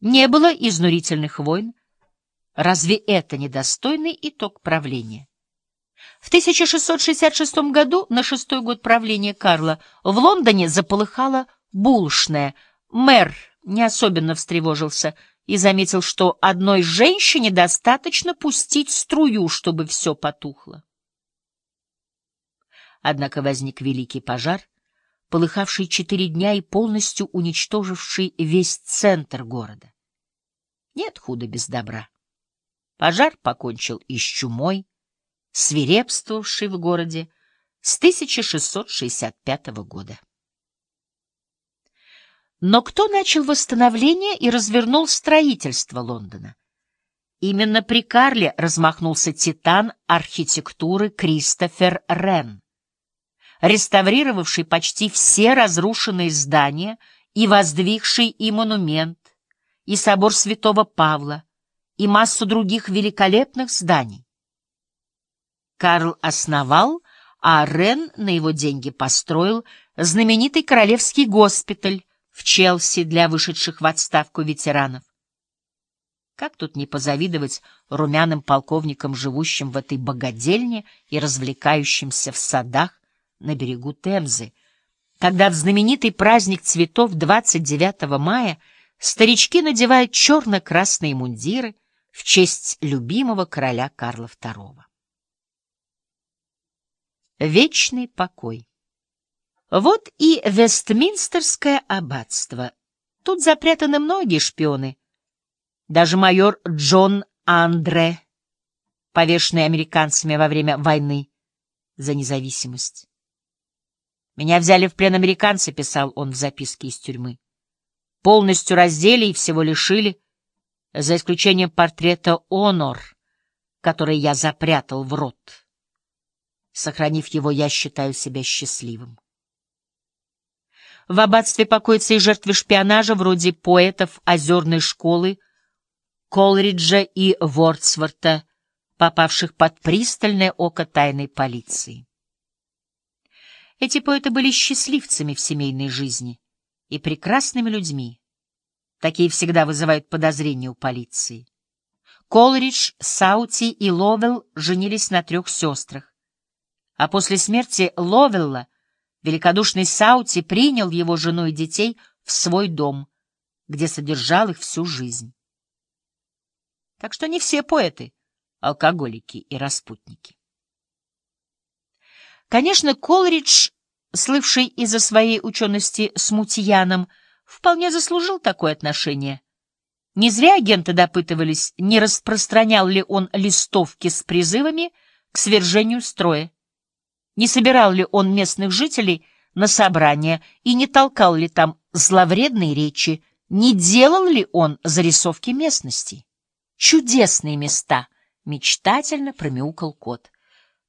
Не было изнурительных войн. Разве это недостойный итог правления? В 1666 году, на шестой год правления Карла, в Лондоне заполыхало булшное. Мэр не особенно встревожился и заметил, что одной женщине достаточно пустить струю, чтобы все потухло. Однако возник великий пожар, полыхавший четыре дня и полностью уничтоживший весь центр города. Нет худа без добра. Пожар покончил и с чумой, свирепствовавшей в городе с 1665 года. Но кто начал восстановление и развернул строительство Лондона? Именно при Карле размахнулся титан архитектуры Кристофер Рен реставрировавший почти все разрушенные здания и воздвигший и монумент, и собор святого Павла, и массу других великолепных зданий. Карл основал, а Рен на его деньги построил знаменитый королевский госпиталь в Челси для вышедших в отставку ветеранов. Как тут не позавидовать румяным полковникам, живущим в этой богадельне и развлекающимся в садах, на берегу Темзы, когда в знаменитый праздник цветов 29 мая старички надевают черно-красные мундиры в честь любимого короля Карла II. Вечный покой. Вот и Вестминстерское аббатство. Тут запрятаны многие шпионы. Даже майор Джон Андре, повешенный американцами во время войны за независимость. «Меня взяли в плен американцы», — писал он в записке из тюрьмы. «Полностью раздели и всего лишили, за исключением портрета Онор, который я запрятал в рот. Сохранив его, я считаю себя счастливым». В аббатстве покоятся и жертвы шпионажа, вроде поэтов озерной школы, Колриджа и Вордсворта, попавших под пристальное око тайной полиции. Эти поэты были счастливцами в семейной жизни и прекрасными людьми. Такие всегда вызывают подозрения у полиции. Колридж, Саути и Ловелл женились на трех сестрах. А после смерти Ловелла великодушный Саути принял его жену и детей в свой дом, где содержал их всю жизнь. Так что не все поэты — алкоголики и распутники. Конечно, Колридж, слывший из-за своей учености смутьяном, вполне заслужил такое отношение. Не зря агенты допытывались, не распространял ли он листовки с призывами к свержению строя, не собирал ли он местных жителей на собрания и не толкал ли там зловредные речи, не делал ли он зарисовки местности. Чудесные места, мечтательно промяукал кот.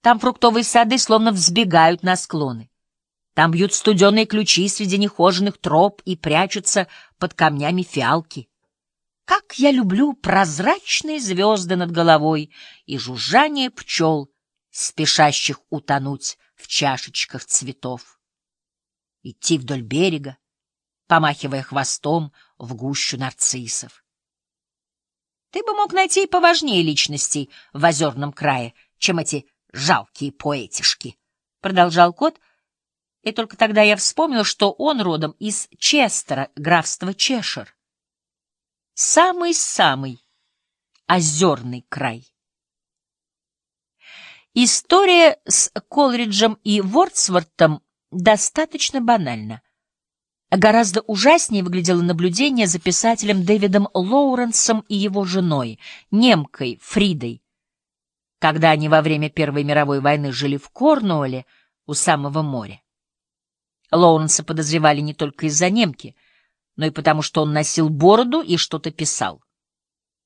Там фруктовые сады словно взбегают на склоны. Там бьют студеные ключи среди нехоженных троп и прячутся под камнями фиалки. Как я люблю прозрачные звезды над головой и жужжание пчел, спешащих утонуть в чашечках цветов. Идти вдоль берега, помахивая хвостом в гущу нарциссов. Ты бы мог найти поважнее личностей в озерном крае, чем эти жалкие поэтишки, — продолжал кот, и только тогда я вспомнил, что он родом из Честера, графства Чешир. Самый-самый озерный край. История с Колриджем и Вордсвортом достаточно банальна. Гораздо ужаснее выглядело наблюдение за писателем Дэвидом Лоуренсом и его женой, немкой Фридой, когда они во время Первой мировой войны жили в Корнуолле у самого моря. Лоуренса подозревали не только из-за немки, но и потому, что он носил бороду и что-то писал.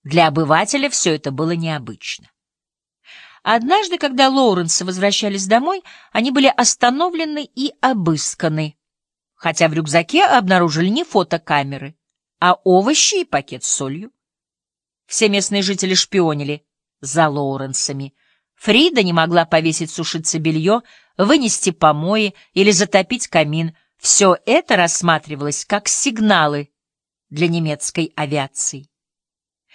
Для обывателя все это было необычно. Однажды, когда Лоуренсы возвращались домой, они были остановлены и обысканы, хотя в рюкзаке обнаружили не фотокамеры, а овощи и пакет с солью. Все местные жители шпионили за Лоуренсами. Фрида не могла повесить сушиться белье, вынести помои или затопить камин. Все это рассматривалось как сигналы для немецкой авиации.